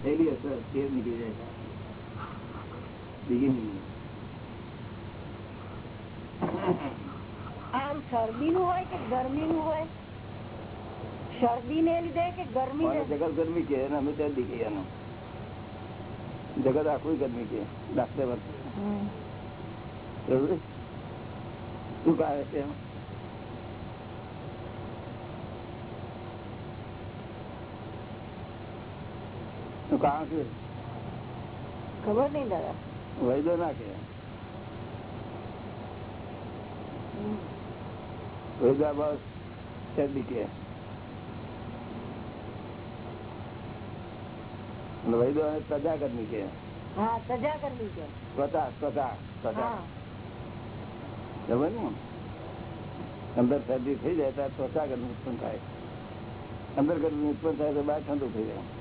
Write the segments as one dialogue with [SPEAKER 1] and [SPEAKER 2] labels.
[SPEAKER 1] થયેલી અસર તે નીકળી જાય છે.
[SPEAKER 2] આમ શરદી નું હોય કે ગરમી નું હોય? શરદી ને લીધે કે ગરમી
[SPEAKER 1] જગત ગરમી કે અને અમે ત્યાં દીધી એનું જગત આખું ગરમી કે ડાક્ટર શું કહે છે એમ? નું કારણ શું
[SPEAKER 2] ખબર નઈ દાદા.
[SPEAKER 1] વૈદો ના કે વૈદા બસ શરદી કે અને વૈદો અને પ્રજા ગરમી કે
[SPEAKER 2] હા સજા કરવી છે
[SPEAKER 1] ત્વચા ત્વચા ત્વચા
[SPEAKER 2] હા.
[SPEAKER 1] ખબર ને અંદર શરદી થઈ જાય ત્યારે ત્વચા ગરમી ઉત્પન્ન થાય. અંદર ગરમી ઉત્પન્ન થાય તો બહાર ઠંડુ થઈ જાય. શું કહ્યું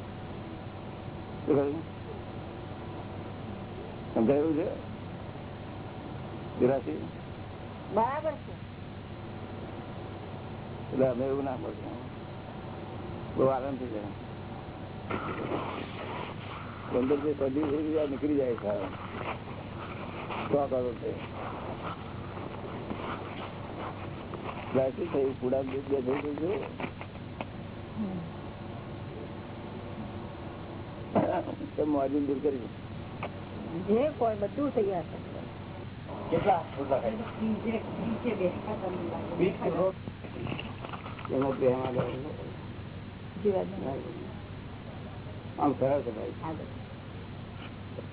[SPEAKER 1] સમજાયું છે? બિરાસી
[SPEAKER 2] બરાબર છે.
[SPEAKER 1] એટલે અમે એવું ના પડશે બહુ થઈ જાય. પંદરથી પંદર જાય નીકળી જાય સારું સો કરો તે શું થયું દૂધ બે થઈ ગયું છે. મોજું દૂર કરી
[SPEAKER 2] જે કોઈ બધું તૈયાર છે.
[SPEAKER 1] આમ સરળ છે ભાઈ
[SPEAKER 2] આગળ
[SPEAKER 1] નહીં હોય એને માઇગ્રેન્ટ ઓલ
[SPEAKER 2] એ છે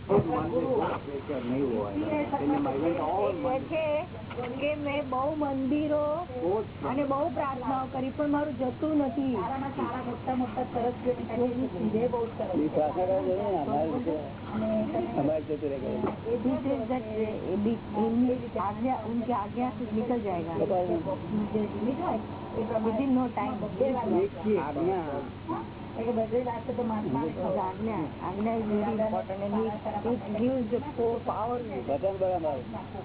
[SPEAKER 2] કે મેં બહુ મંદિરો અને બહુ પ્રાર્થનાઓ કરી પણ મારું જતું નથી
[SPEAKER 1] એ પ્રાર્થના કરે છે ને અમારે રીતે અમારે જતું રહે કરે
[SPEAKER 2] This is that uh, be- in आज्ञा उनकी आज्ञा से निकल जाएगा विद इन नो टाइम બધી રાખે તો
[SPEAKER 1] આજ્ઞા આજ્ઞા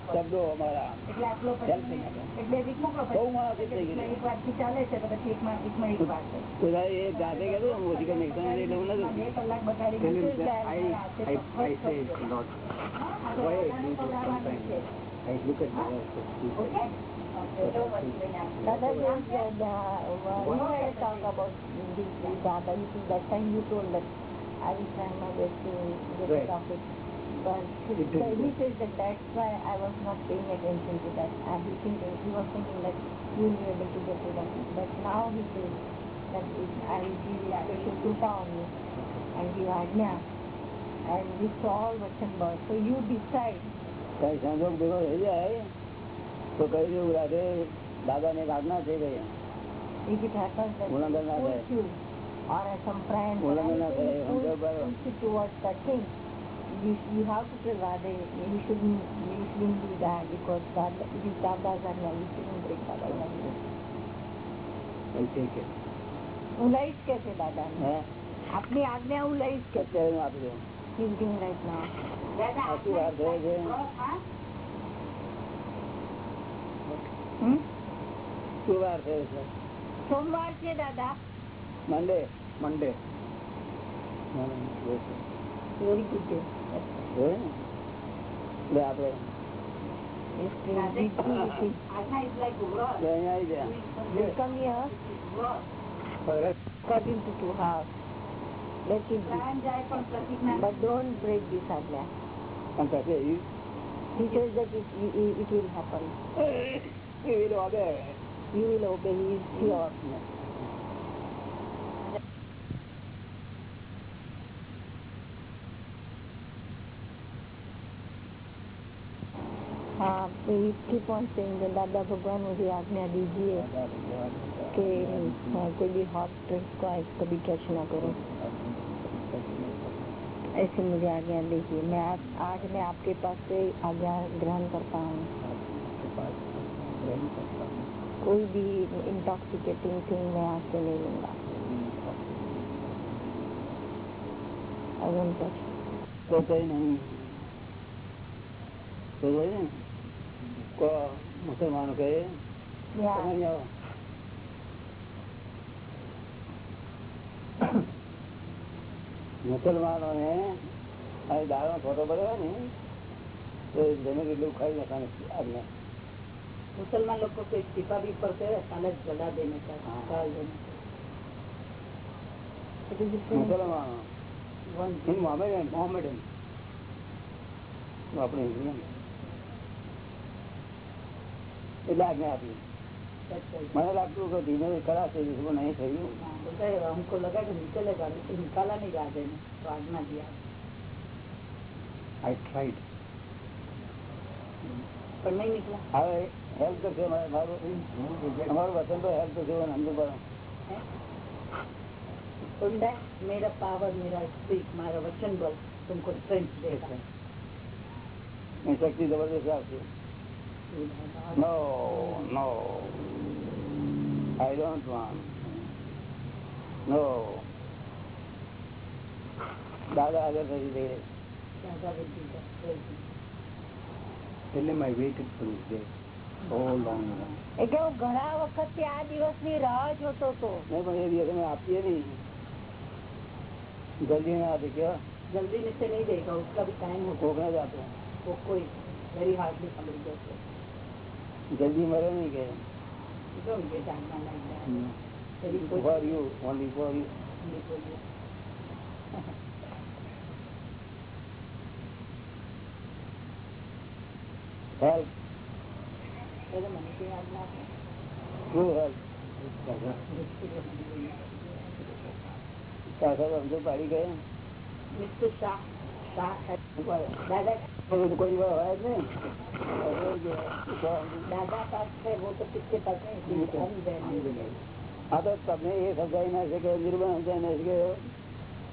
[SPEAKER 1] શબ્દો અમારા ચાલે છે પછી એક જાતે કહેતું કલાક બગાડી
[SPEAKER 2] That is good. Uh, we had talked about this data. You see, that time you told that I will try my best to get
[SPEAKER 1] right.
[SPEAKER 2] topic. But he issue is that that's why I was not paying attention to that. I was thinking, he was thinking that you will be able to get rid of it. But now he says that it, I will give you special kuta on you and give ajna. And we saw all what's involved. So you decide.
[SPEAKER 1] Guys, I'm going. તો કહી દેવું રાધે દાદા ને આજ્ઞા થઈ ગઈ
[SPEAKER 2] If it happens that
[SPEAKER 1] ઉલ્લંઘન ના
[SPEAKER 2] push
[SPEAKER 1] થાય
[SPEAKER 2] you or uh, some friend or
[SPEAKER 1] ઉલ્લંઘન ના
[SPEAKER 2] anything
[SPEAKER 1] થાય
[SPEAKER 2] push,
[SPEAKER 1] સમજો બરાબર
[SPEAKER 2] push you towards that thing, you, you have to tell Radhe, you shouldn't, you shouldn't do that because Dada, it is Dada's ajna, you shouldn't break Dada's ajna. હું લઈશ કે છે દાદા
[SPEAKER 1] હે
[SPEAKER 2] આપની આજ્ઞા હું લઈશ કે
[SPEAKER 1] અત્યારે હું આપી દઉં
[SPEAKER 2] He's doing
[SPEAKER 1] શું વાર થયો છે
[SPEAKER 2] સોમવાર છે દાદા
[SPEAKER 1] Monday Monday
[SPEAKER 2] very good day
[SPEAKER 1] એટલે આપડે અહીંયા આવી ગયા
[SPEAKER 2] come here cut into two halves let it be but don't break this ajna
[SPEAKER 1] પણ પછી ઈ-
[SPEAKER 2] he says that it, it, it will happen
[SPEAKER 1] He will obey.
[SPEAKER 2] You will obey his हाँ on saying दादा भगवान, मुझे आज्ञा दीजिए कि हाँ, कोई भी हॉट ड्रिंक को आज कभी टच ना करो ऐसे मुझे आज्ञा दीजिए मैं आज मैं आपके पास से आज्ञा ग्रहण करता हूँ कोई भी इंटॉक्सिकेटिंग थिंग मैं आज से नहीं लूंगा I won't touch.
[SPEAKER 1] તો કઈ નહીં તો જોઈ ને કો મુસલમાનો કહે
[SPEAKER 2] Yeah.
[SPEAKER 1] તમે અહીં આવો મુસલમાનો ને આ દાડો ફોટો પડ્યો ને તો જમીન એટલું ખાઈ નાખવાનું આજ્ઞા
[SPEAKER 3] मुसलमान लोग को कोई टिपा भी पड़ते है अलग जला देने का
[SPEAKER 1] हाँ।
[SPEAKER 3] डाल देने का It is the same
[SPEAKER 1] મુસલમાનો
[SPEAKER 3] one
[SPEAKER 1] હિન્દ મોમેડન મોમેડન આપણે હિન્દુ એટલે આજ્ઞા આપી
[SPEAKER 3] that's right.
[SPEAKER 1] મને લાગતું કે ધીમે કરાશે પણ નહીં થયું
[SPEAKER 3] हाँ, बोलता है हमको लगा कि निकलेगा लेकिन निकाला नहीं राजे ने तो आज्ञा दिया
[SPEAKER 1] આઈ ટ્રાઈડ
[SPEAKER 3] पर नहीं निकला
[SPEAKER 1] હવે હેલ્પ કરશો અમારું વચન તો હેલ્પ કરશો મેરા power Mera speak no I don't want no દાદા આગળ થઈ
[SPEAKER 3] જઈએ
[SPEAKER 1] એટલે માય વેઇટ
[SPEAKER 3] એટલે હું ઘણા વખત થી આ દિવસ ની રાહ જોતો હતો
[SPEAKER 1] નહીં પણ એ દિવસ અમે આપીએ નહીં જલ્દી ના આપી કેવા
[SPEAKER 3] જલ્દી નીચે નહીં દેગા ઉસકા ભી ટાઈમ हो
[SPEAKER 1] કોકના જાતો
[SPEAKER 3] વો કોઈ વેરી હાર્ડલી સમજ જશે
[SPEAKER 1] જલ્દી મરે નહીં કે તો
[SPEAKER 3] એ જાણવા
[SPEAKER 1] લાગ્યા
[SPEAKER 3] તેરી કોઈ for you only
[SPEAKER 1] for you help સમજુ પાડી ગયા કોઈ હોય જ નહીં હા તો તમને એ સમજાય ના શકે નિર્માણ સમજાય ના શકે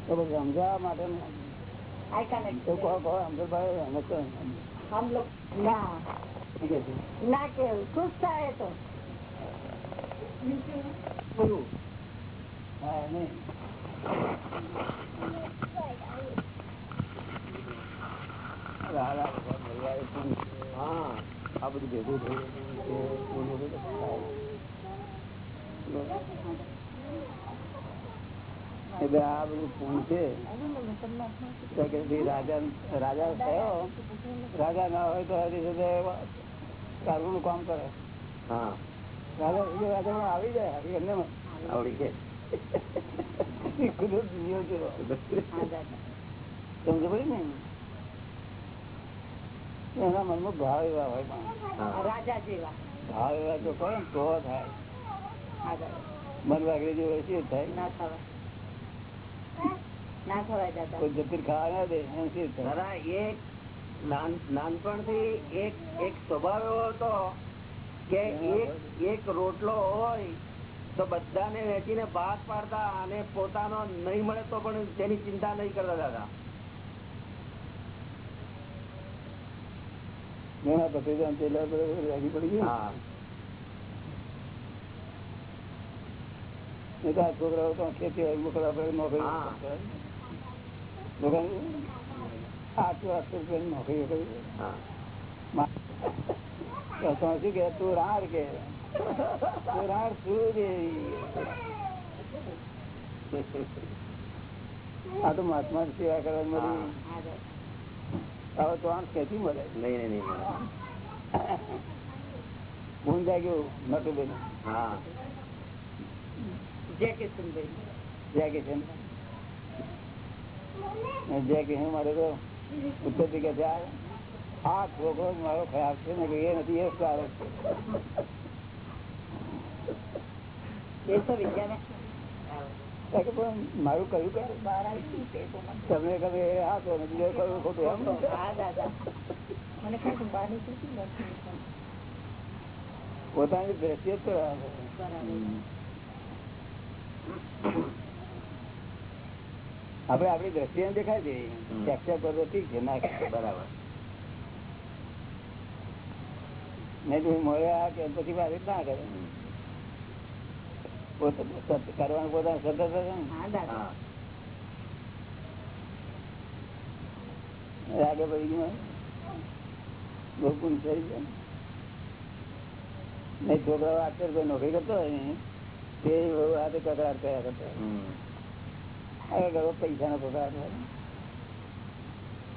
[SPEAKER 1] તો પછી સમજાવવા માટે કહો કહો અમદાભાઈ હમ લોગ ના. ના કેવું ખુશ થાય આ બધું ભેગું થયું. એટલે આ બધું ફોન છે. રાજા થયો. રાજા ના હોય તો કારગું નું કામ કરે. રાજા રાજા આવી જાય એમને
[SPEAKER 4] આવડી
[SPEAKER 1] ને? એના મનમાં ભાવ એવા હોય ભાવ એવા તો કોણ? તો થાય. મન વાગરે જેવો થાય.
[SPEAKER 3] ના
[SPEAKER 1] થવા ના થાય
[SPEAKER 4] દાદા એક નાનપણથી એક એક સ્વભાવ એવો હતો કે એક એક રોટલો હોય તો બધાને વેચીને ભાગ પાડતા અને પોતાનો નહીં મળે તો પણ તેની ચિંતા નહીં કરતા દાદા.
[SPEAKER 1] છોકરાઓ તો ખેતી હોય મોકલવા નોકરી
[SPEAKER 4] હા.
[SPEAKER 1] કરે. લોકોને આઠસો આઠસો રૂપિયાની નોકરીઓ કરી
[SPEAKER 4] હા
[SPEAKER 1] તો તમે શું કે તું રાડ કે તું રાડ શું દેવી આ તો મહાત્મા સેવા કરવા મળી
[SPEAKER 3] હા દાદા
[SPEAKER 1] હવે તો આમ ખેતી મળે
[SPEAKER 4] નહીં નહીં નહીં મળે.
[SPEAKER 1] ભૂલ જાગ્યું નટુ બેન
[SPEAKER 4] હા
[SPEAKER 3] જય કિશનભાઈ
[SPEAKER 1] જ્યાં કે છે ને. જ્યાં કે છે મારે તો ઉત્તરથી કે છે આ- આ છોકરો જ મારો ખરાબ છે ને કે એ નથી એ સારો છે
[SPEAKER 3] એ તો વિદ્યા ને
[SPEAKER 1] તો કે પણ મારું કયું કે
[SPEAKER 3] બહાર આવી તે તો મને
[SPEAKER 1] તમને ખબર એ આ તો ને બીજો કયું ખોટું એમ ને?
[SPEAKER 3] હા દાદા મને કહ્યું બહાર નીકળતી નથી
[SPEAKER 1] પોતાની દ્રષ્ટિએ જ તો આપડી દ્રષ્ટિ દેખાય છે
[SPEAKER 4] ચેપ્ચર
[SPEAKER 1] કેપ્ચર કરો ઠીક છે ના
[SPEAKER 4] બરાબર.
[SPEAKER 1] નહીં તો મળ્યા કે પછી વાત ના કરે. કરવાનું પોતાનું સતત રાગે પડી ગયું બહુ થઈ જાય નહીં છોકરાઓ કોઈ નોકરી કરતો હોય ને તે બહુ હાથે કકડાટ કર્યા કરતા હોય.
[SPEAKER 4] હમ.
[SPEAKER 1] આગળ ગયો પૈસા નો પગાર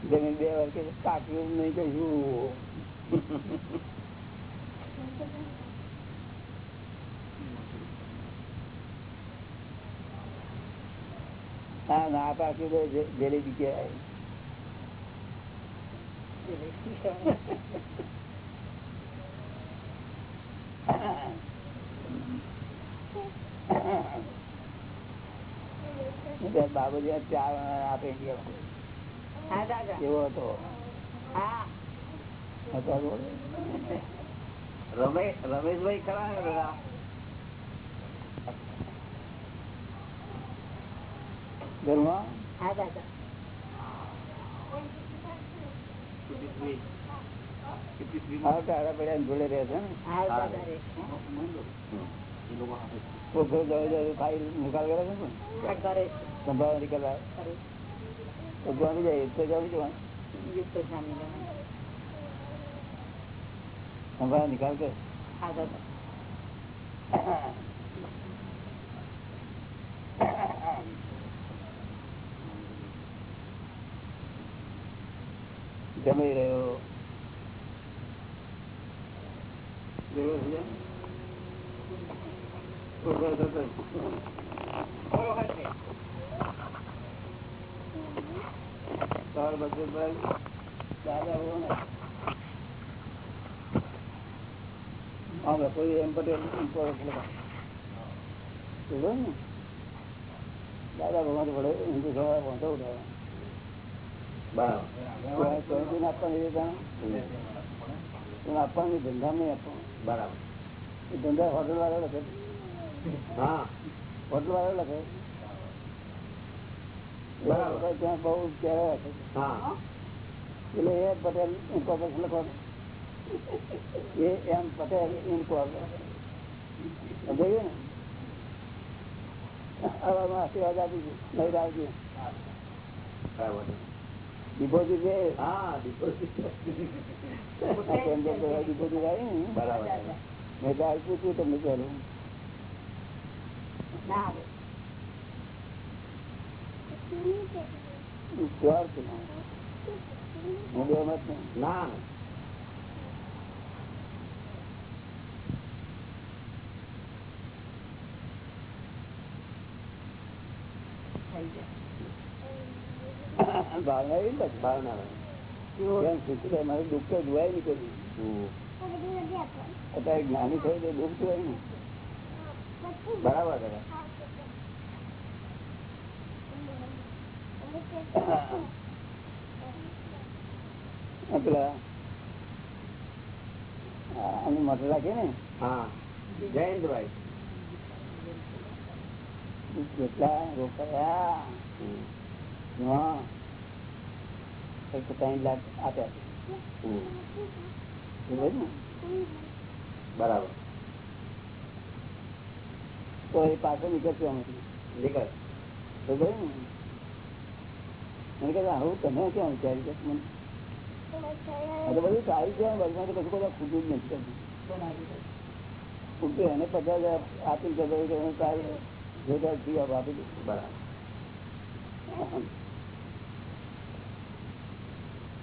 [SPEAKER 1] જમીન બે વાર કે કાપ્યું નહીં કહ્યું હા ના પાક્યું તો જલેબી કહેવાય. બાબુજી ચાર આપે એવો હતો?
[SPEAKER 4] રમેશભાઈ ખરા ને દાદા
[SPEAKER 1] ઘરમાં?
[SPEAKER 3] હા દાદા.
[SPEAKER 1] જોડે રહે છે ને? ખાઈ નિકાલ કરે છે ને
[SPEAKER 3] આ કરે
[SPEAKER 1] સંભાવ નિકાલ તો જવાનું જાય તો જવાનું નિકાલ કર. જમી રહ્યો. જેવો છે. પોખરો થતો. સવાર બધું બરાબર. દાદા ને. હા, કોઈ એમ પટેલ ને? દાદા ભગવાન ભલે હિન્દુ સવાર વાંધો ઉઠાવે. આપવાની આપવાની ધંધા નહીં આપવાનું.
[SPEAKER 4] બરાબર.
[SPEAKER 1] ધંધા હોટલ વાળા લખે.
[SPEAKER 4] હા.
[SPEAKER 1] હોટલ વાળા લખે. ત્યાં બહુ કહેવાય એટલે એ પટેલ ઇન્કોર્પોરેશન લખવાનું એ એમ પટેલ ઇન્કોર્પોરેશન સમજાયું ને? આવામાં આશીર્વાદ આપી નહીં રાખજો
[SPEAKER 4] બરાબર
[SPEAKER 1] ડિપોઝિટ છે?
[SPEAKER 4] હા
[SPEAKER 1] ડિપોઝિટ આવી ને?
[SPEAKER 4] બરાબર.
[SPEAKER 1] મેં તો આપ્યું હતું તમને ચાલું
[SPEAKER 3] ના
[SPEAKER 1] શ્યોર છું હું બે મત
[SPEAKER 4] ના
[SPEAKER 1] ભાવના એવી ને
[SPEAKER 4] ભાવના
[SPEAKER 1] દુઃખ તો જોવાય નહીં
[SPEAKER 4] હમ.
[SPEAKER 1] અત્યારે જ્ઞાની થયું તો દુઃખ જોવાય ને
[SPEAKER 4] બરાબર દાદા
[SPEAKER 1] આ પેલા આની રાખે ને?
[SPEAKER 4] જયંતભાઈ
[SPEAKER 1] કેટલા ત્રણ લાખ આપ્યા?
[SPEAKER 4] બરાબર.
[SPEAKER 1] તો એ પાછો નીકળશે
[SPEAKER 4] નીકળ
[SPEAKER 1] તો ને? મને કહેતા આવું તમે ક્યાં વિચારી કે મને તો બધું સારું છે બધું તો કશું બધા ખૂટું જ નથી. ખૂટતું એને પચાસ હજાર આપીને કહેતો હોય કે હું સારું જોતા ફી આપી દઉં
[SPEAKER 4] બરાબર.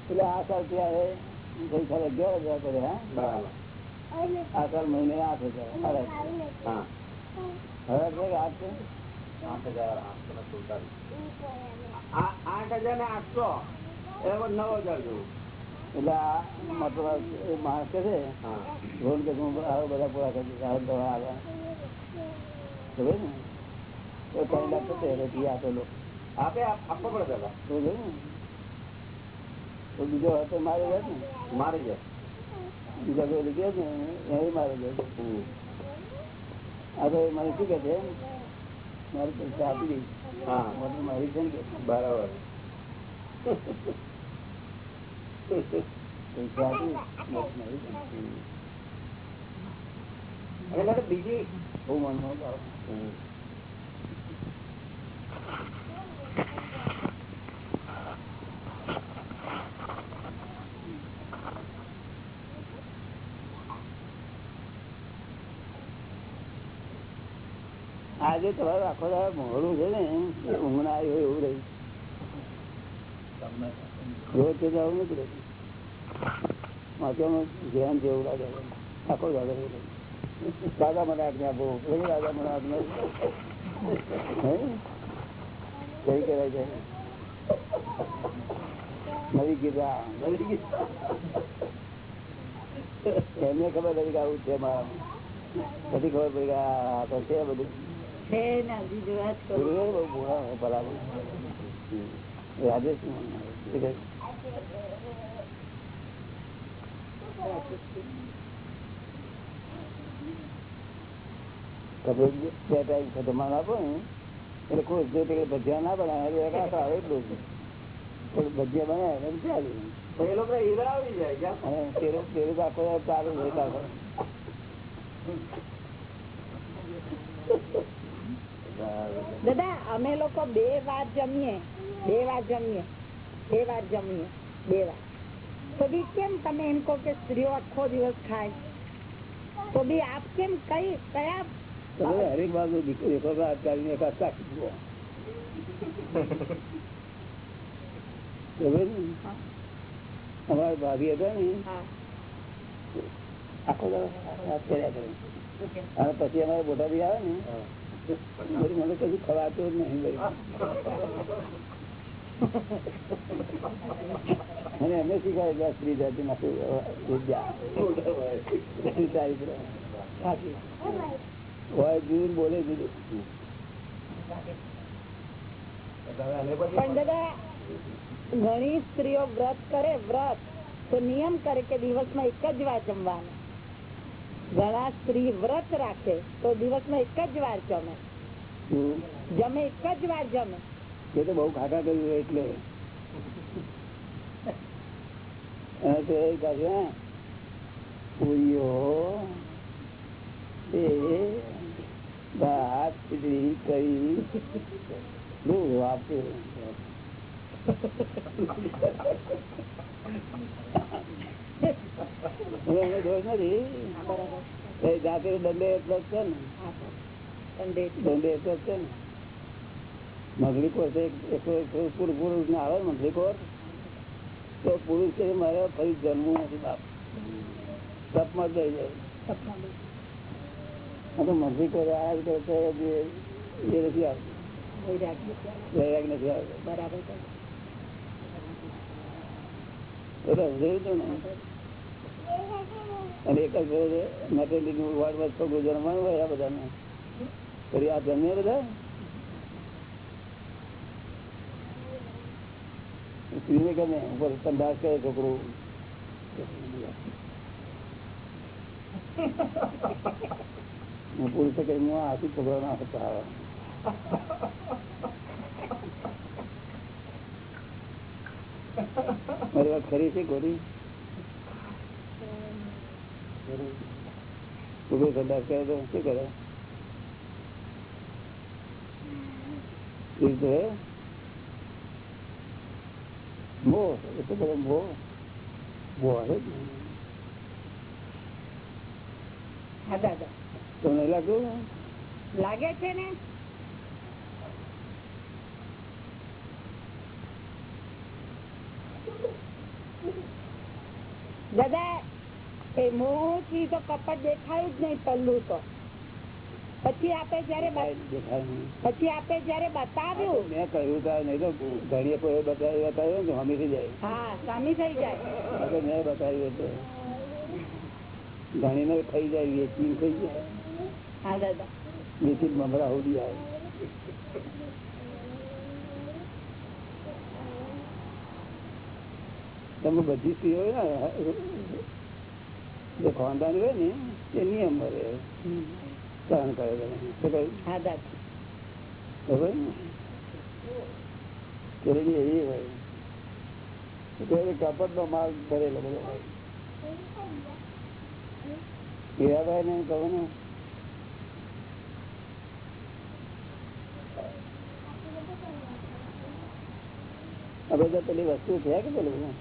[SPEAKER 1] એટલે આ સાલ ત્યારે ગઈ સાલ અગિયાર હજાર કરે હા?
[SPEAKER 4] બરાબર.
[SPEAKER 1] આ સાલ મહિને આઠ હજાર
[SPEAKER 4] હા.
[SPEAKER 1] હવે આઠ છે.
[SPEAKER 4] આઠ હજાર આઠ હજાર નવ હજાર
[SPEAKER 1] એટલે આપેલો
[SPEAKER 4] આપે આપ- આપવો પડે દાદા
[SPEAKER 1] તો જોયું તો બીજો હતો મારે જાય ને
[SPEAKER 4] મારી જાય
[SPEAKER 1] બીજા કોઈ લીધે ને એ મારે જાય. આ તો મને શું કે છે મારે પૈસા આપી દઈશ.
[SPEAKER 4] હા.
[SPEAKER 1] મારી છે ને
[SPEAKER 4] બરાબર.
[SPEAKER 1] પૈસા આપી
[SPEAKER 4] અને દાદા બીજી
[SPEAKER 1] બહુ મનમાં આજે તમારું આખો મોડું છે ને ઊંઘ ના આવી હોય એવું નથી રહ્યું ધ્યાન જેવું લાગે. આખો. દાદા દાદા મને કઈ કહેવાય છે નવી ગીતા નવી ગીતા. એમને ખબર પડી કે આવું છે મારા પછી ખબર પડી કે આ તો છે બધું.
[SPEAKER 3] છે ને હજી જોવા જ કરું
[SPEAKER 1] ગુરુએ બહુ ભોળા હોય બરાબર રાજેશ શું કહે? તમે બે ટાઈમ ખતમા આપો ને એટલે કોઈ જો તે ભજીયા ના બનાવે એટલે એક આખો આવે એટલું જ. કોઈ ભજીયા બનાવે એટલે ચાલે
[SPEAKER 4] તો એ લોકો હીરા આવી જાય ક્યાં?
[SPEAKER 1] અને તેરો તેરો તો આખો દાડો ચાલુ જ હોય પાછો.
[SPEAKER 3] દાદા અમે લોકો બે વાર જમીએ. બે વાર જમીએ. બે વાર જમીએ. બે વાર. તો બી કેમ તમે એમ કહો કે સ્ત્રીઓ આખો દિવસ ખાય? તો બી આપ કેમ કઈ કયા
[SPEAKER 1] તમે હરેક બાજુ દીકરી એક હાથ કાઢીને એક હાથ ચાખી જુઓ. ખબર ને? અમારા ભાભી હતા ને
[SPEAKER 3] હા.
[SPEAKER 1] આખો દાડો હાથ કર્યા કરે. અને પછી અમારે બોટાદી આવે ને બધી મને કશું ખવાતું જ નહીં બધી. મને એમને શીખવાય કે આ સ્ત્રી જાતિ માંથી વિદ્યા સ્ત્રી ચારિત્ર સાચી હોય જુદું બોલે જુદું
[SPEAKER 3] પણ દાદા ઘણી સ્ત્રીઓ વ્રત કરે, વ્રત તો નિયમ કરે કે દિવસમાં એક જ વાર જમવાનું ઘણા સ્ત્રી વ્રત રાખે તો દિવસમાં એક જ વાર જમે. જમે એક જ વાર જમે.
[SPEAKER 1] એ તો બહુ ખાટા કર્યું એટલે. છે, હા, પૂરીઓ એ ભાત ખીચડી કરી દૂધ વાપર્યું હવે એને દોષ નથી એ જાતે દંડે એટલો જ છે ને દંડે એટલો જ છે ને મગલી કોર તો એક- એકસો એકસો પુરુષ પુરુષ ને આવે મગલી કોર તો પુરુષ કે મારે ફરી જન્મવું નથી બાપ તપમાં જ જઈ જાય આ તો મગલી કોર આ રીતે તો જે- એ નથી આવતું વૈરાગ નથી આવતો
[SPEAKER 3] બરાબર
[SPEAKER 1] તો તો સમજાયું તું ને અને એક જ મેટેલિકનું વાર્ડ છોકરું જન્મવાનું હોય આ બધાને, ફરી આ જન્મે બધા? સ્ત્રીને ગમે ઉપર સંદાસ કરે છોકરું. હું પૂરી કે હું આથી છોકરા ના હતા મારી વાત ખરી છે ગોરી છોકરું સંદાસ કરે તો શું કરે? મોહ એટલો બધો મોહ મોહ તમને લાગ્યું?
[SPEAKER 3] લાગે છે ને? દાદા એ મોહથી તો કપટ દેખાયું જ નહીં પહેલું તો. પછી આપે જયારે બ-
[SPEAKER 1] દેખાય નહીં.
[SPEAKER 3] પછી આપે જયારે બતાવ્યું
[SPEAKER 1] મેં કહ્યું તા નહીં તો ઘણીએ કોઈ બતાવી બતાવ્યું ને તો હમી જાય.
[SPEAKER 3] હા સામી થઈ જાય.
[SPEAKER 1] આ તો મેં બતાવ્યું એટલે ઘણીને ખાઈ જાય વેચી ખાઈ જાય.
[SPEAKER 3] હા દાદા.
[SPEAKER 1] વેચી મમરા હોડી આવે તમે બધી સ્ત્રીઓ હોય ને જે ખાનદાન હોય ને એ નિયમ ભરે સહન કરે એવી હોય. કપટ નો માલ ભરેલો બધો હીરાભાઈ ને કહો ને આ બધા પેલી વસ્તુ છે કે પેલું?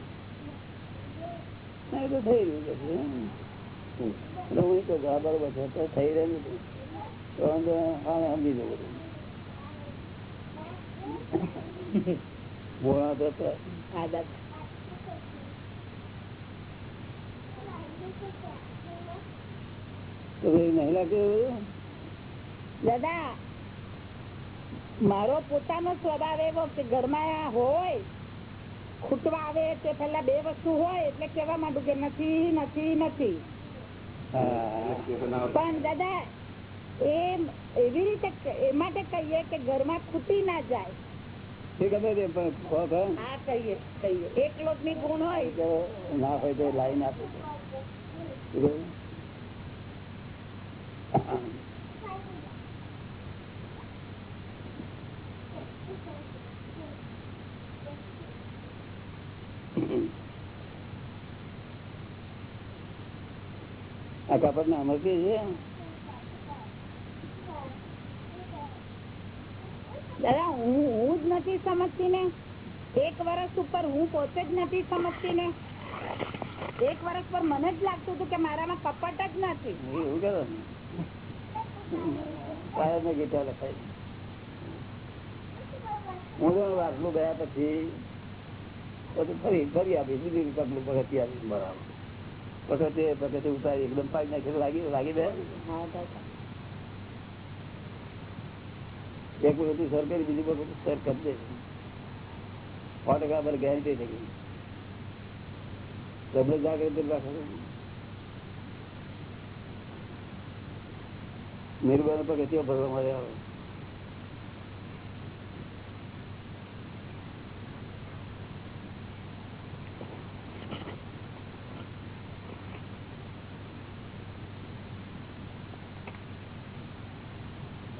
[SPEAKER 1] તો થઈ રહ્યું છે હું તો બરોબર છે તો થઈ રહ્યું તો સમજી જવું ભોળા તો હતા.
[SPEAKER 3] દાદા
[SPEAKER 1] તો ભાઈ નહીં
[SPEAKER 3] દાદા મારો પોતાનો સ્વભાવ એવો કે ઘરમાં હોય. ખૂટવા આવે તે પેલા બે વસ્તુ હોય એટલે કેવા માંડું કે નથી નથી નથી. પણ દાદા એ એવી રીતે એ માટે કહીએ કે ઘરમાં ખૂટી ના જાય.
[SPEAKER 1] એ ગમે તે પણ ખો ખો.
[SPEAKER 3] આ કહીએ કહીએ. એકલો જ ની ગુણ હોય
[SPEAKER 1] ના હોય તો લાઈન આપે છે. શું કહ્યું? આ કપડ ના અમરતી છે.
[SPEAKER 3] દાદા હું હું જ નથી સમજતી ને એક વર્ષ ઉપર હું પોતે જ નથી સમજતી ને એક વર્ષ પર મને જ લાગતું હતું કે મારામાં કપટ જ નથી.
[SPEAKER 1] એવું કરો ગીતા લખાય હું આટલું ગયા પછી પછી ફરી ફરી આપી બીજું પગલું પગથી આપી બરાબર પગતે પગતે ઉતારી, એકદમ પાડી નાખી લાગી લાગી
[SPEAKER 3] દે.
[SPEAKER 1] એક વખત સર કરી, બીજું વખત સર કરી દે. સો ટકા પર ગેરંટી થઈ ગઈ તમને જાગૃતિ રાખો. નિર્ભર પગથિયો ભરવા મળે આવે.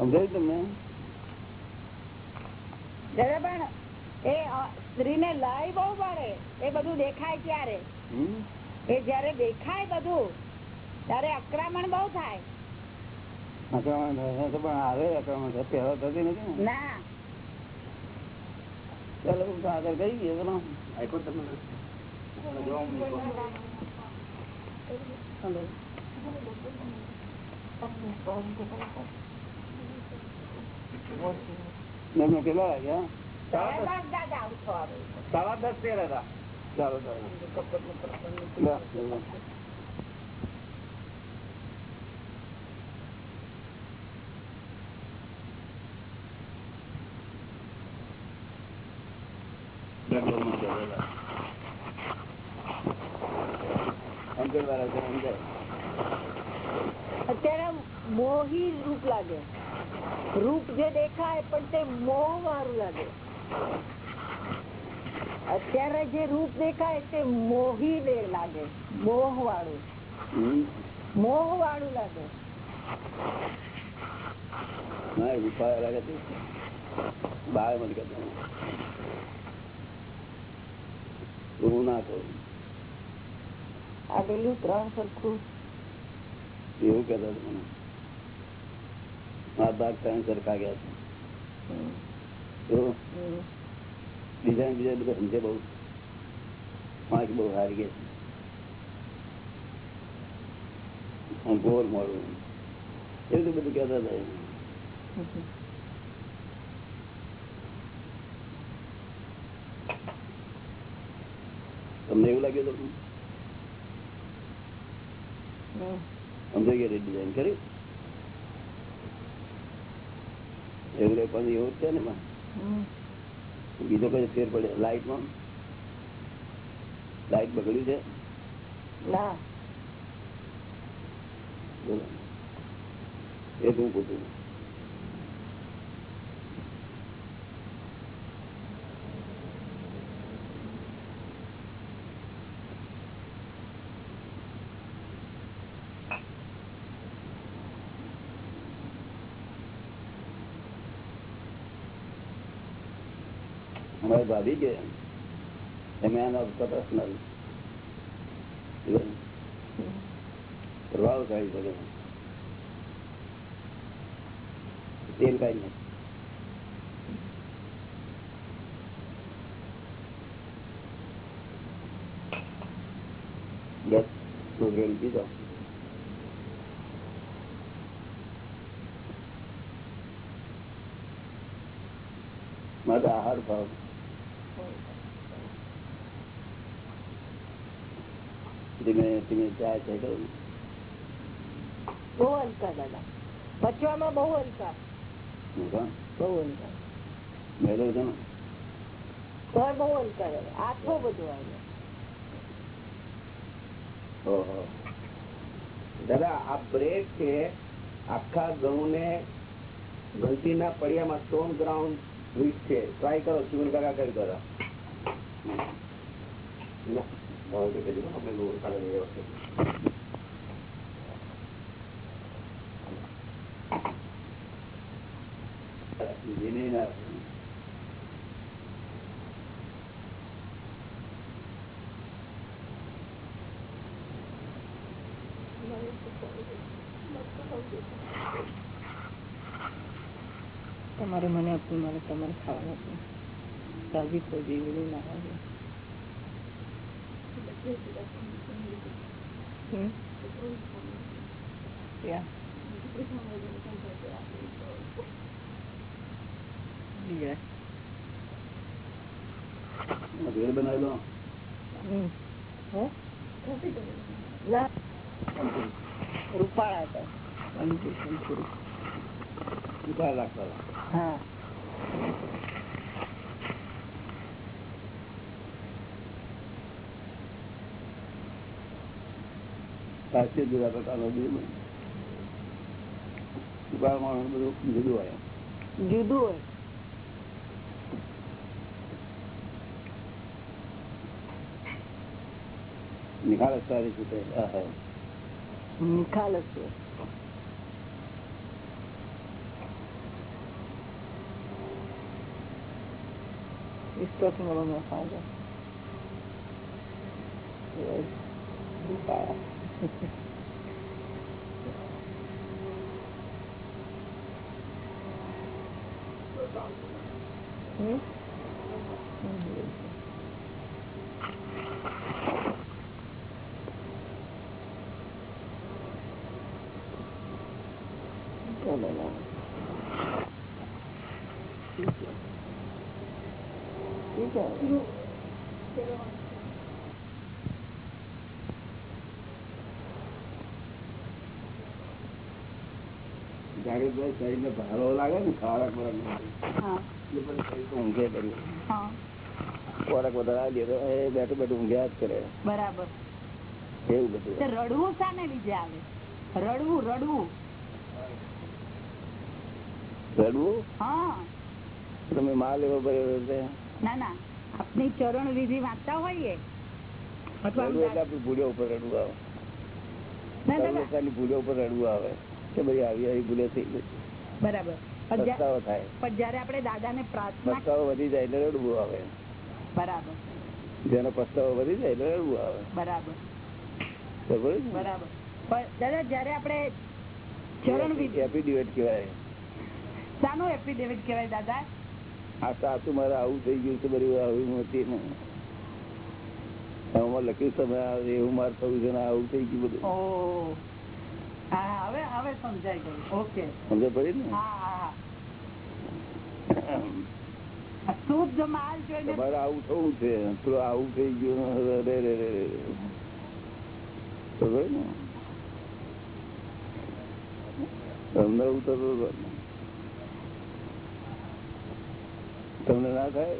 [SPEAKER 1] સમજાયું તમને?
[SPEAKER 3] દાદા પણ એ સ્ત્રી ને લય બહુ પડે. એ બધું દેખાય ત્યારે એ જયારે દેખાય બધું ત્યારે આક્રમણ બહુ થાય.
[SPEAKER 1] આક્રમણ પણ આવે આક્રમણ પહેલા થતી નથી ને?
[SPEAKER 3] ના.
[SPEAKER 1] ચાલો હું તો આગળ કરી ગયો ચલો એમને કેટલા વાગ્યા
[SPEAKER 4] સવા દસ. તેર હતા.
[SPEAKER 1] ચાલો ચાલો.
[SPEAKER 3] અત્યારે મોહી રૂપ લાગે. રૂપ જે દેખાય પણ તે મોહ વાળું લાગે. અત્યારે જે રૂપ દેખાય તે મોહી દે લાગે. મોહ વાળું મોહ વાળું લાગે
[SPEAKER 1] ના
[SPEAKER 3] આ પેલું ત્રણ સરખું.
[SPEAKER 1] એવું કહેતા બાગ ત્રણ સરખા ગયા છે. બીજા બીજા બધા સમજે બહુ. પાંચ બહુ હારી ગયા છે. ગોળ મોડું એવું બધું કહેતા હતા તમને એવું લાગ્યું હતું. સમજાઈ ગયા ડિઝાઇન કરી એવું પણ એવું જ છે ને. બીજો કઈ ફેર પડે લાઈટમાં લાઈટ બગડ્યું છે? એ હું પૂછું અમારે ભાભી કે તમે આનો પર્સનલ પ્રભાવ થાય શકે તેલ કાંઈ નથી દસ પ્રોગ્રામ દીધો મારો આહાર ભાવ. ધીમે ધીમે જાય છે
[SPEAKER 3] બહુ હલકા દાદા. બચવામાં બહુ હલકા. બહુ હલકા.
[SPEAKER 1] મેળો છે ને?
[SPEAKER 3] સ્વર બહુ હલકા દાદા આઠો આવે.
[SPEAKER 1] ઓહો.
[SPEAKER 4] દાદા આ બ્રેક છે આખા ઘઉં ને ઘંટીના પડિયામાં સ્ટોન ગ્રાઉન્ડ વીટ છે. ટ્રાય કરો શિવન કાકા કરી કરો.
[SPEAKER 3] તમારે મને આપવું મારે તમારે ખાવાનું. આપવું તાજી ખોજી જેવી ના આવે. હમ? Yeah. બીજા
[SPEAKER 1] ભેળ બનાવેલો
[SPEAKER 3] હમ. હે? ના. રૂપાળા હતા અંજુ શંકુરી.
[SPEAKER 1] ઉતાર રાખવા
[SPEAKER 3] હા
[SPEAKER 1] સાચે જુદા પ્રકારનો જુદું હોય
[SPEAKER 3] જુદું હોય
[SPEAKER 1] નિખાલસ સારી છે.
[SPEAKER 3] નિખાલસ છે He's talking about my father. Yes. 嗯？嗯。不能吗？理解。理解。
[SPEAKER 1] જાગે તો શરીરને ભારો લાગે ને ખોરાક બરાક
[SPEAKER 3] હા.
[SPEAKER 1] એ પણ શરીર તો ઊંઘે કર્યું
[SPEAKER 3] હા.
[SPEAKER 1] ખોરાક વધારે આવી દે તો એ બેઠું બેઠું ઊંઘ્યા જ કરે.
[SPEAKER 3] બરાબર.
[SPEAKER 1] એવું બધું.
[SPEAKER 3] તે રડવું શાને લીધે આવે? રડવું રડવું.
[SPEAKER 1] રડવું?
[SPEAKER 3] હા.
[SPEAKER 1] તમે માલ એવો ભર્યો છે
[SPEAKER 3] ના ના. આપની ચરણ વિધિ વાંચતા હોઈએ? અથવા
[SPEAKER 1] રડવું એટલે આપણી ભૂલો ઉપર રડવું આવે.
[SPEAKER 3] ના, ના, ના.
[SPEAKER 1] સર્વસાની ભૂલો ઉપર રડવું આવે. કે ભાઈ આવી આવી ભૂલે થઈ ગઈ.
[SPEAKER 3] બરાબર.
[SPEAKER 1] પસ્તાવો થાય.
[SPEAKER 3] પણ જયારે આપણે દાદાને પ્રાર્થના
[SPEAKER 1] પસ્તાવો વધી જાય એટલે રડવું આવે.
[SPEAKER 3] બરાબર.
[SPEAKER 1] જેનો પસ્તાવો વધી જાય એટલે રડવું આવે.
[SPEAKER 3] બરાબર.
[SPEAKER 1] ખબર છે ને?
[SPEAKER 3] બરાબર. દાદા જયારે આપણે ચરણ વિધિ
[SPEAKER 1] એફિડેવિટ કહેવાય.
[SPEAKER 3] શાનું એફિડેવિટ કહેવાય દાદા?
[SPEAKER 1] આ સાચું મારે આવું થઈ ગયું છે બધું આવ્યું નથી લખ્યું તમે એવું મારે થયું છે આવું થઈ ગયું બધું. સમજ પડી ને? તમારે આવું થવું છે. આવું થઈ ગયું રે રે રે ને? તમને ઉતરતો હતો. તમને ના થાય?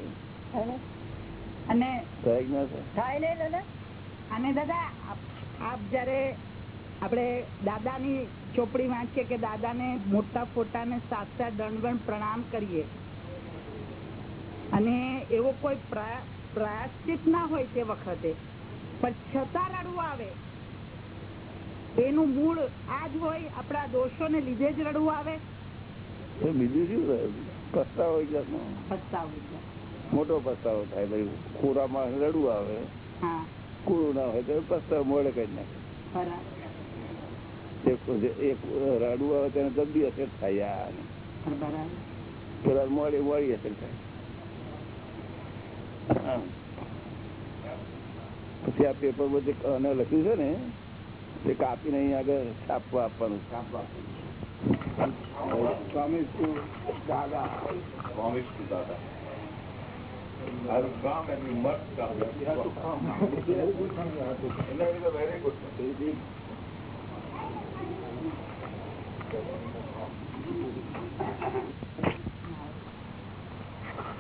[SPEAKER 3] અને
[SPEAKER 1] થાય ના થાય?
[SPEAKER 3] દાદા? અને દાદા આપ- આપ જયારે આપણે દાદાની ચોપડી વાંચીએ કે દાદાને મોટા પોતાને સાચા દંડવણ પ્રણામ કરીએ. અને એવો કોઈ પ્રા- પ્રાયશ્ચિત ના હોય તે વખતે. પણ છતાં રડવું આવે. એનું મૂળ આ જ હોય આપણા દોષો ને લીધે જ રડવું આવે.
[SPEAKER 1] બીજું શું? પસ્તાવો.
[SPEAKER 3] પસ્તાવ
[SPEAKER 1] મોટો પસ્તાવો થાય. ભાઈ ખોરામાં રડવું આવે.
[SPEAKER 3] હા.
[SPEAKER 1] કોરું ના હોય તો પસ્તાવો મોડે કઈ નાખે. રડવું આવે તેને જલ્દી અસર થાય પેલા મોડી મોડી અસર થાય. પછી આ પેપર બધે લખ્યું છે ને તે કાપીને અહીં આગળ છાપવા આપવાનું. છાપવા સ્વામી દાદા.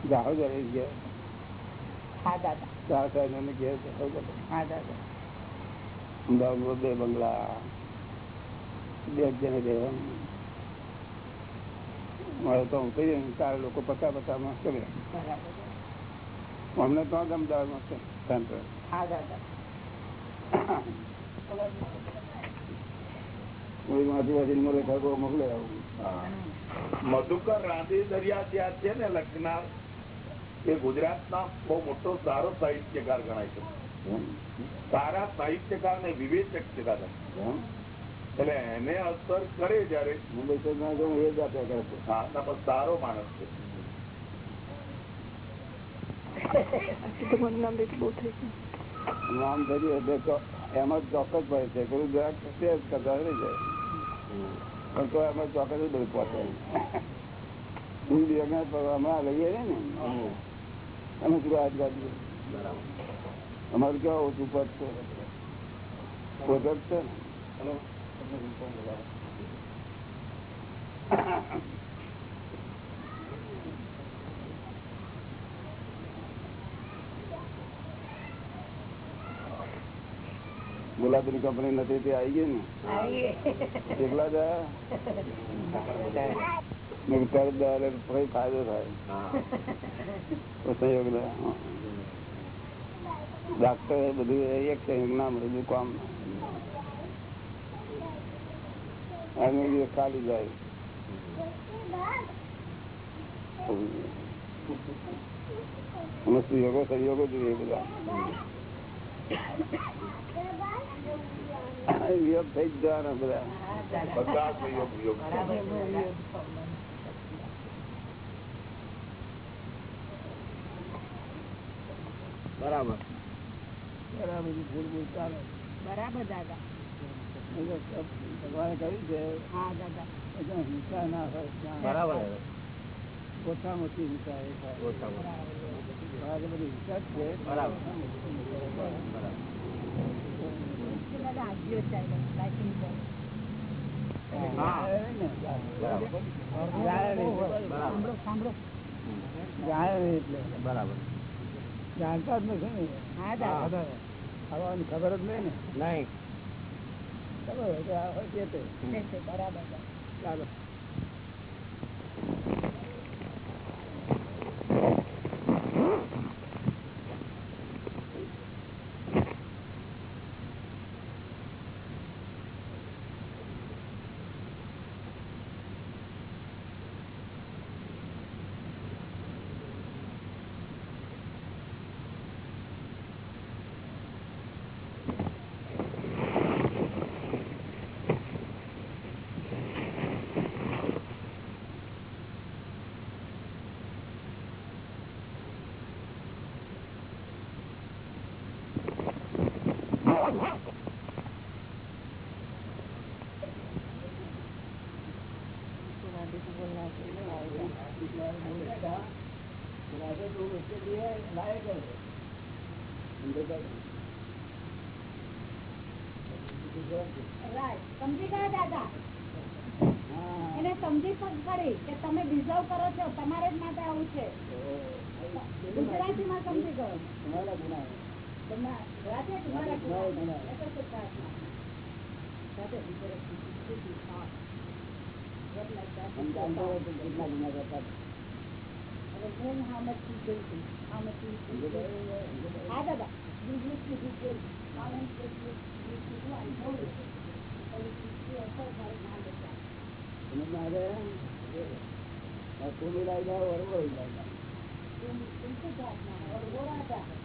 [SPEAKER 1] જાઓ જરા ગયા
[SPEAKER 3] હા દાદા.
[SPEAKER 1] ચાર સાહેબ ઘેર જાઓ
[SPEAKER 3] હા દાદા.
[SPEAKER 1] અમદાવાદમાં બે બંગલા. બે જણ રહેવાનું મારે તો હું કહીએ ને ચાર લોકો પચાસ પચાસમાં કરે
[SPEAKER 3] બરાબર.
[SPEAKER 1] અમને તો અમદાવાદમાં છે. સેન્ટર
[SPEAKER 3] હા દાદા.
[SPEAKER 1] મોકલે આવું.
[SPEAKER 5] મધુકર રાંધી દરિયા ત્યાં છે ને લખનાર. એ ગુજરાતના બહુ મોટો સારો સાહિત્યકાર ગણાય છે. સારા સાહિત્યકાર ને વિવેચક છે દાદા. એટલે એને અસર કરે જયારે.
[SPEAKER 1] મુંબઈ શહેરમાં તો હું એ જ આપ્યા કરે છે
[SPEAKER 5] હા ના પણ સારો માણસ છે.
[SPEAKER 1] નામ એમાં જ ચોક્કસ પડે છે. જરાક છે કરતા રહી જાય પણ તો એમાં ચોક્કસ બધું પહોંચે. હું બે હમણાં લઈએ ને અમે શું આજ ગાડીએ અમારું કેવા ઓછું પદ છે? પ્રોજેક્ટ છે ગુલાબી કંપની નથી તે આવી ગઈ ને? એકલા જ આયા? મેં કીધું તરત દવા લે ફાયદો થાય. સહયોગ ડાક્ટર બધું એક સંયોગ ના મળે બધું કામ. દિવસ ખાલી જાય. અમે સહયોગો સંયોગો જોઈએ બધા. વિયોગ થઈ જ જવાના બધા
[SPEAKER 5] બધા સહયોગ
[SPEAKER 1] બરાબર. બરાબર ભૂલ ભૂલ ચાલે
[SPEAKER 3] બરાબર દાદા.
[SPEAKER 1] ભગવાને કહ્યું છે?
[SPEAKER 3] હા દાદા.
[SPEAKER 1] હિંસા ના હોય
[SPEAKER 4] બરાબર
[SPEAKER 1] ઓછામાં ઓછી હિંસા એ થાય. આ બધી હિંસા છે.
[SPEAKER 4] બરાબર.
[SPEAKER 3] દાદા
[SPEAKER 4] બરાબર
[SPEAKER 1] જાણતા જ નથી ને ખાવાની ખબર જ નહીં ને
[SPEAKER 4] નહીં
[SPEAKER 1] ખબર હોય તે
[SPEAKER 3] બરાબર.
[SPEAKER 1] ચાલો
[SPEAKER 3] સમજી ગયા દાદા? એને સમજી ખરી કે તમે ડિઝર્વ કરો છો, તમારે જ માટે આવું છે. સમજી ગયો. ગુજરાતી તમારા
[SPEAKER 1] તમારા
[SPEAKER 3] ગુના. how much he's drinking, how much he's drinking. However, you need to be good. Balance this with you to do and know it. So you can see yourself
[SPEAKER 1] how it handles that. तुम्ही राहिला
[SPEAKER 3] बरोबर तुमचं जात नाही बरोबर आता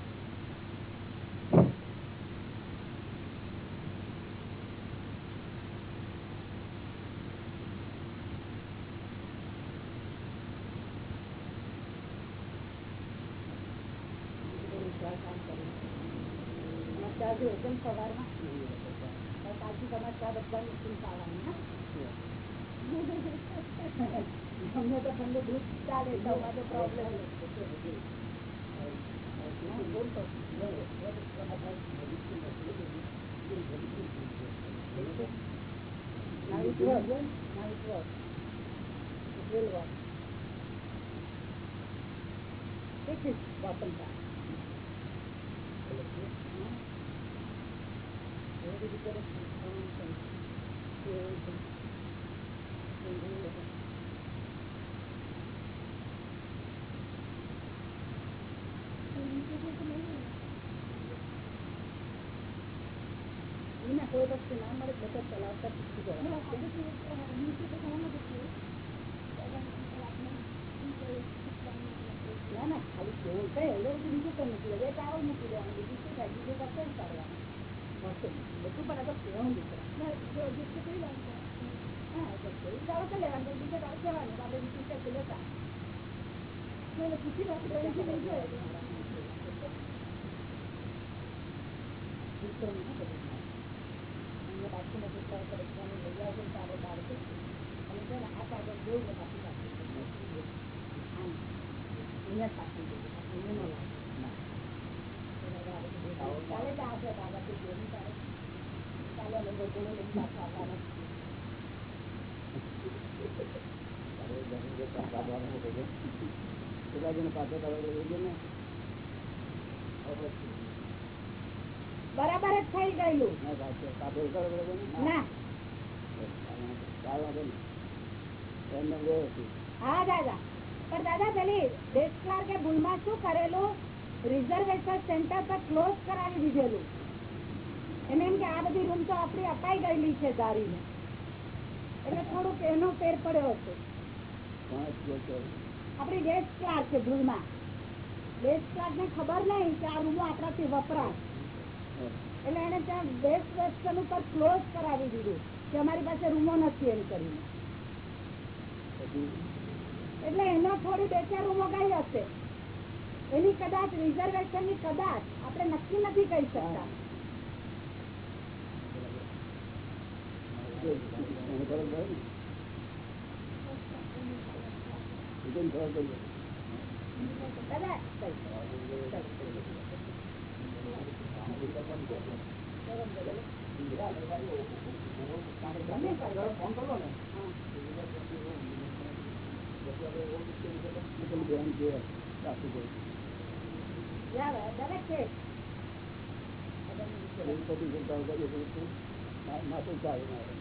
[SPEAKER 3] ही કામ કર્યું તમારે ચા જોઈએ ને સવારમાં પાછી તમારે ચા મુસ્લિમ ખાવાની હા? અમને તો ઠંડુ દૂધ ચાલે તો problem. This is bottom part. કોઈ વસ્તુ ના મળે બધા ચલાવતા શીખી જવાનું ના ના ખાલી કેવું કઈ એટલે બધું બીજું પણ મૂકી દે ચાવલ મૂકી દેવાનું બીજું શું બીજું કરતા જ મળશે બધું પણ આ તો કેવું દીકરા હા તો કેવું ચાલો તો લેવાનું બીજે ચાલો કહેવાનું આપણે બીજું છે લેતા પૂછી વાત કરી લઈ જાય બાકી આ કાગળ બહુ બધા અહીંયા લાગે બરાબર જ થઈ ગયેલું. હા દાદા. પણ દાદા પેલી ડેસ્ક ક્લાર્કે ભૂલમાં શું કરેલું? રિઝર્વેશન સેન્ટર પર ક્લોઝ કરાવી દીધેલું. એને એમ કે આ બધી રૂમ તો આપણી અપાઈ ગયેલી છે ધારીને. એટલે થોડુંક એનો ફેર પડ્યો હતો આપણી ડેસ્ક ક્લાસ છે ભૂલમાં ડેસ્ક ક્લાસ ને ખબર નહીં કે આ રૂમો આપણાથી વપરાય. એટલે એને ત્યાં બેસ્ટ વેસ્ટર્ન ઉપર ક્લોઝ કરાવી દીધું કે અમારી પાસે રૂમો નથી એમ કરીને. એટલે એનો થોડી બે ચાર રૂમો ગઈ હશે. એની કદાચ રિઝર્વેશનની કદાચ આપણે નક્કી નથી કહી શકતા
[SPEAKER 1] ફોન કરો ને? સાસુ છે.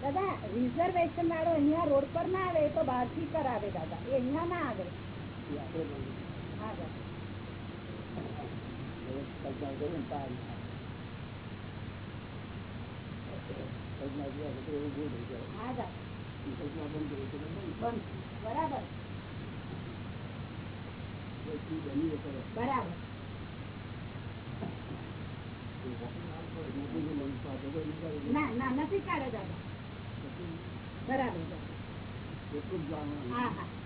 [SPEAKER 3] દાદા રિઝર્વેશન વાળો અહિયાં રોડ પર ના આવે તો બહારથી કરાવે, દાદા. એ અહિયાં ના આવે. બરાબર. બરાબર
[SPEAKER 1] મોટું જે મન પાસે તો નીકળી
[SPEAKER 3] ના ના નથી કાઢે દાદા. બરાબર. હા હા.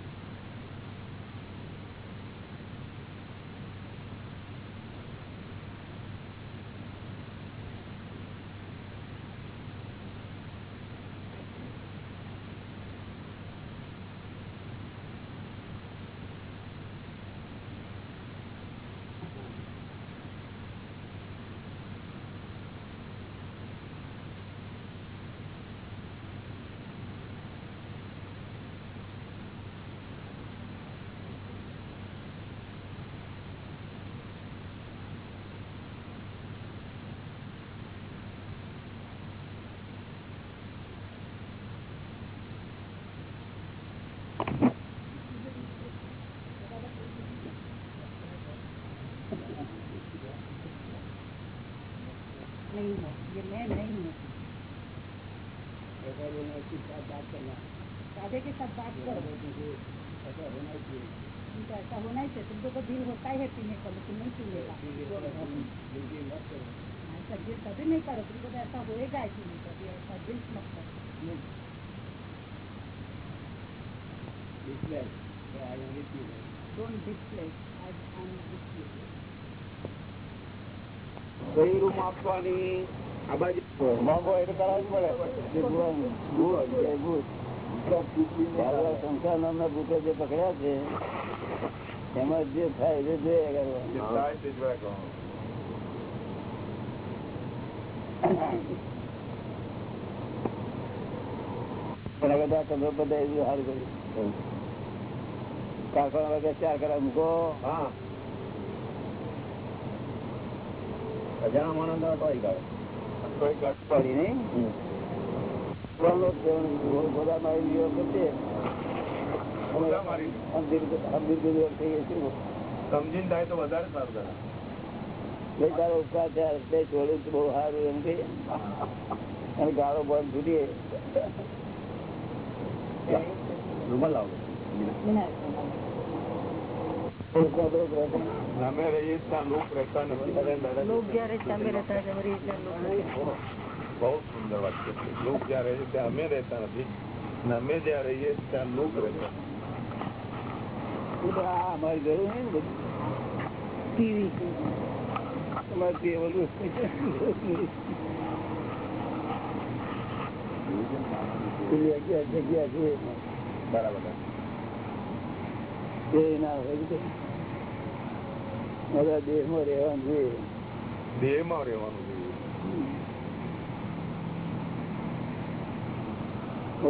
[SPEAKER 3] नहीं नहीं
[SPEAKER 1] ऐसा होना
[SPEAKER 3] के साथ बात करो
[SPEAKER 1] ऐसा होना चाहिए
[SPEAKER 3] ही चाहिए तुमको तो दिल होता ही है पीने का लेकिन नहीं
[SPEAKER 1] करो
[SPEAKER 3] ऐसा दिल कभी नहीं करो तुमको तो ऐसा होएगा ही पीने कभी ऐसा दिल मत करो
[SPEAKER 1] है
[SPEAKER 3] don't display I am display
[SPEAKER 5] કઈ રૂમ આપવાની આ બાજુ
[SPEAKER 1] મોંઘો એટલે કરાવવું પડે. જે ભૂવા- ભૂવા છે, ભૂત. આવા સંસાર નામના ભૂતો જે પકડ્યા છે એમાં જે થાય
[SPEAKER 5] જે જોયા કરો.
[SPEAKER 1] એના તમે બધા એવું સારું કર્યું કારખાના વગર ચાર કરા મૂકો.
[SPEAKER 5] હા અજાણા માણસ ના તોય ગાય. તોય ગાય.
[SPEAKER 1] પડી નહીં બોલો કેવું, ગોદા મારી વિયો કરશે.
[SPEAKER 5] ગોદા મારી.
[SPEAKER 1] અમદીર અમદીર ગુરુવાર થઈ ગઈ છે.
[SPEAKER 5] સમજીને થાય તો વધારે સારું થાય.
[SPEAKER 1] ભાઈ તારો ઉપકાર છે આ રસ્તે છોડ્યું તો બહુ સારું એમ કે અને ગાળો બંધ છૂટીએ
[SPEAKER 5] રૂમાલ લાવો. અમે રહીએ લોક રહેતા નથી. બહુ સુંદર વાક્ય છે. લોક જ્યાં રહે છે ત્યાં અમે રહેતા નથી. અમે જ્યાં રહીએ ત્યાં લોક રહેતા
[SPEAKER 1] અમારી જરૂર નહીં ને બધું.
[SPEAKER 3] ટીવી
[SPEAKER 1] તમારે બધું જગ્યા છે?
[SPEAKER 5] બરાબર.
[SPEAKER 1] એ ના હોય દેશમાં રહેવાનું છે.
[SPEAKER 5] દેહમાં રહેવાનું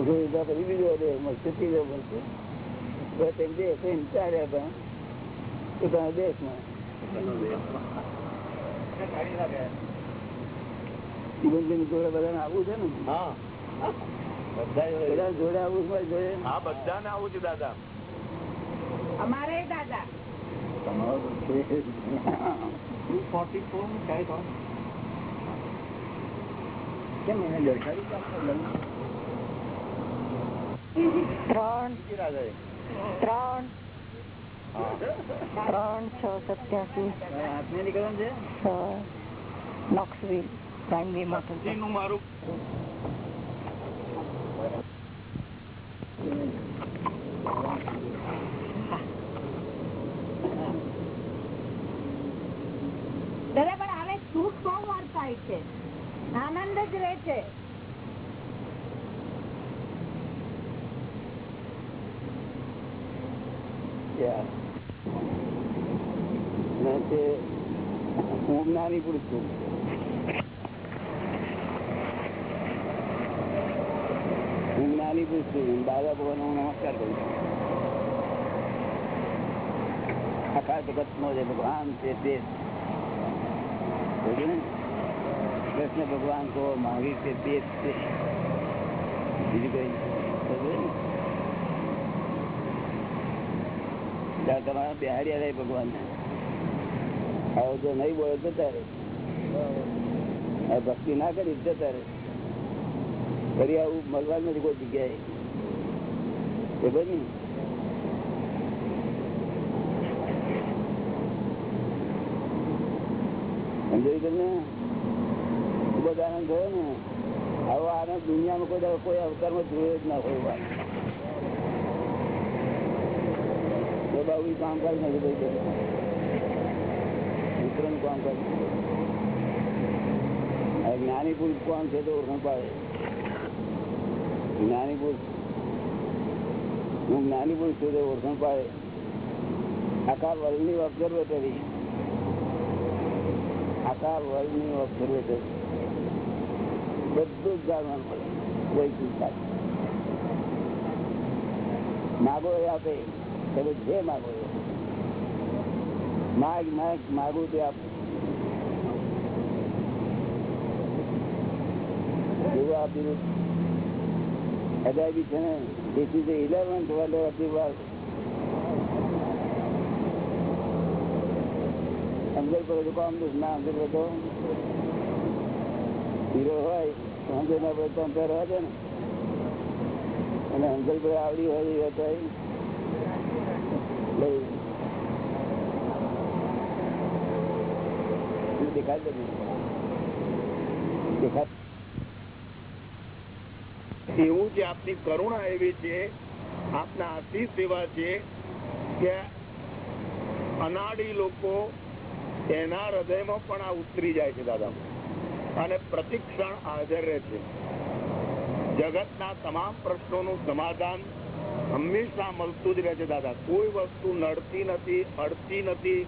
[SPEAKER 5] જોઈએ
[SPEAKER 1] પછી બીજો દેહ મળશે ત્રીજો મળશે. બસ એક દેહ કઈ ચાલ્યા હતા પોતાના દેશમાં જોડે બધાને આવું છે ને?
[SPEAKER 5] હા. બધા
[SPEAKER 1] બધા જોડે આવું છે જોડે
[SPEAKER 5] હા બધાને આવું છે દાદા.
[SPEAKER 3] અમારે દાદા
[SPEAKER 1] કેમ એને દર્શાવી
[SPEAKER 3] ત્રણ ત્રણ ત્રણ છ સત્યાસી
[SPEAKER 1] હાથને નીકળવાનું છે
[SPEAKER 3] છ નોક્સવિલ પ્રાઇમરી
[SPEAKER 5] મોટરનું મારું
[SPEAKER 3] દાદા, પણ આને સુખ બહુ વાર થાય છે? આનંદ જ રહે છે.
[SPEAKER 1] હું જ્ઞાની પુરુષ છું. હું જ્ઞાની પુરુષ છું. દાદા ભગવાન હું નમસ્કાર કરું છું. આખા જગત નો જે ભગવાન છે તે સમજ્યું ને? કૃષ્ણ ભગવાન તો મહાવીર છે તે જ છે. બીજું કઈ ત્યારે તમારા બિહારી રહે ભગવાન. આવો જો નહીં બોલો તો તારે. ભક્તિ ના કરી તો તારે. ફરી આવું મળવાનું નથી કોઈ જગ્યાએ. એ બની આનંદ થયો ને. આવો આનંદ દુનિયામાં કોઈ કોઈ અવતારમાં જોયો જ ના હોય નથી કરતું. મિત્રનું કામકાજ જ્ઞાની પુરુષ કોણ છે તો ઓળખાણ પાડે. જ્ઞાની પુરુષ. હું જ્ઞાની પુરુષ છું તો ઓળખાણ પાડે. આખા વર્લ્ડની ઓબ્ઝર્વેટરી આખા વર્લ્ડની ઓબ્ઝર્વેટરી બધું જ જાણવાનું પડે કોઈ ચિંતા માગો એ આપે. તમે જે માગો એ માગ માગ, માગું તે આપું. એવું આપેલું અદાય છે ને this is eleventh 11th wonder of the સમજણ કામ દુઃખ ના સમજણ તો હીરો હોય સમજણ ના પડે તો અંતર દે ને. અને સમજણ પડે આવડી હોય એ
[SPEAKER 5] એવું જે આપની કરુણા એવી છે, આપના આશીષ એવા છે કે અનાડી લોકો એના હૃદયમાં પણ આ ઉતરી જાય છે દાદા. અને પ્રતિક્ષણ હાજર રહે છે. જગતના તમામ પ્રશ્નોનું સમાધાન હંમેશા મળતું જ રહે છે દાદા. કોઈ વસ્તુ નડતી નથી, અડતી નથી.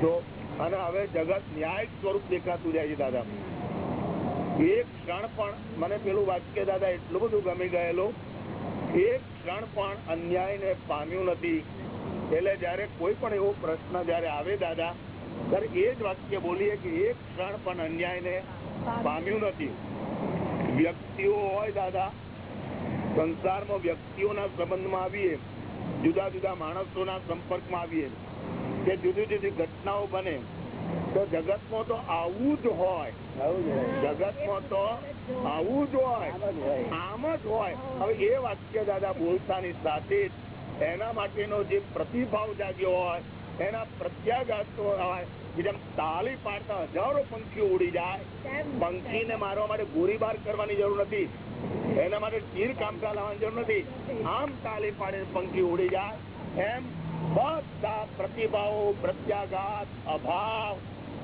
[SPEAKER 5] તો અને હવે જગત ન્યાય સ્વરૂપ દેખાતું જાય છે દાદા. એક ક્ષણ પણ, મને પેલું વાક્ય દાદા એટલું બધું ગમી ગયેલું. એક ક્ષણ પણ અન્યાયને પામ્યું નથી. એટલે જયારે કોઈ પણ એવો પ્રશ્ન જયારે આવે દાદા ત્યારે એ જ વાક્ય બોલીએ કે એક ક્ષણ પણ અન્યાયને પામ્યું નથી. વ્યક્તિઓ હોય દાદા સંસારમાં વ્યક્તિઓના સંબંધમાં આવીએ જુદા જુદા માણસોના સંપર્કમાં આવીએ કે જુદી જુદી ઘટનાઓ બને તો જગતમાં તો આવું જ હોય. જગતમાં તો આવું જ હોય.
[SPEAKER 1] આમ જ હોય.
[SPEAKER 5] હવે એ વાક્ય દાદા બોલતાની સાથે જ એના માટેનો જે પ્રતિભાવ જાગ્યો હોય એના પ્રત્યાઘાતો જેમ તાળી પાડતા હજારો પંખીઓ ઉડી જાય પંખીને મારવા માટે ગોળીબાર કરવાની જરૂર નથી. એના માટે તીર કામટા લાવવાની જરૂર નથી. આમ તાળી પાડીને પંખી ઉડી જાય એમ બધા પ્રતિભાવો પ્રત્યાઘાત અભાવ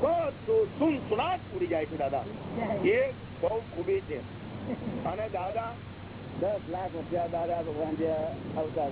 [SPEAKER 5] બધું સુન સુનાટ ઉડી જાય છે દાદા. એ બહુ ખૂબી છે. અને દાદા
[SPEAKER 1] દસ લાખ રૂપિયા દાદા ભગવાન જે અવતાર